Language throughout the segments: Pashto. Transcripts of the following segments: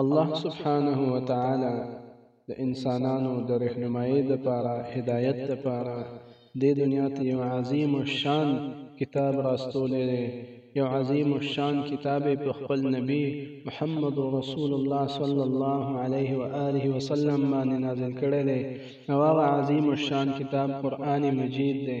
الله سبحانه و تعالی د انسانانو د رهنمایۍ لپاره هدایت لپاره د دنیا ته یو عظیم شان کتاب راستولی دی یو عظیم شان کتاب په خپل نبی محمد رسول الله صلی الله علیه و آله وسلم باندې نازل کړی دی او هغه عظیم شان کتاب قرآن مجید دی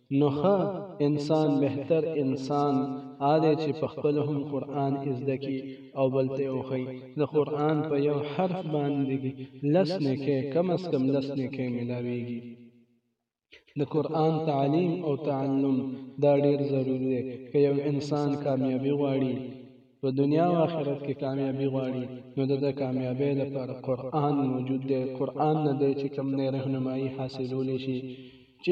نو ښه انسان بهتر انسان آدی چی په خپله هم قرآن ازده کی او بل ته یې وښیی د قرآن په یو حرف باندی لس نیکی کم از کم لس نیکی ملاویږی د قرآن تعلیم او تعلم دا ډیر ضرور دی که یو انسان کامیابی غواړی په دنیا او آخرت کی کامیابی غواړی نو د د کامیابی لپاره قرآن موجود دی قرآن نه دی چی کوم نه رهنمایی حاصلولی شی چی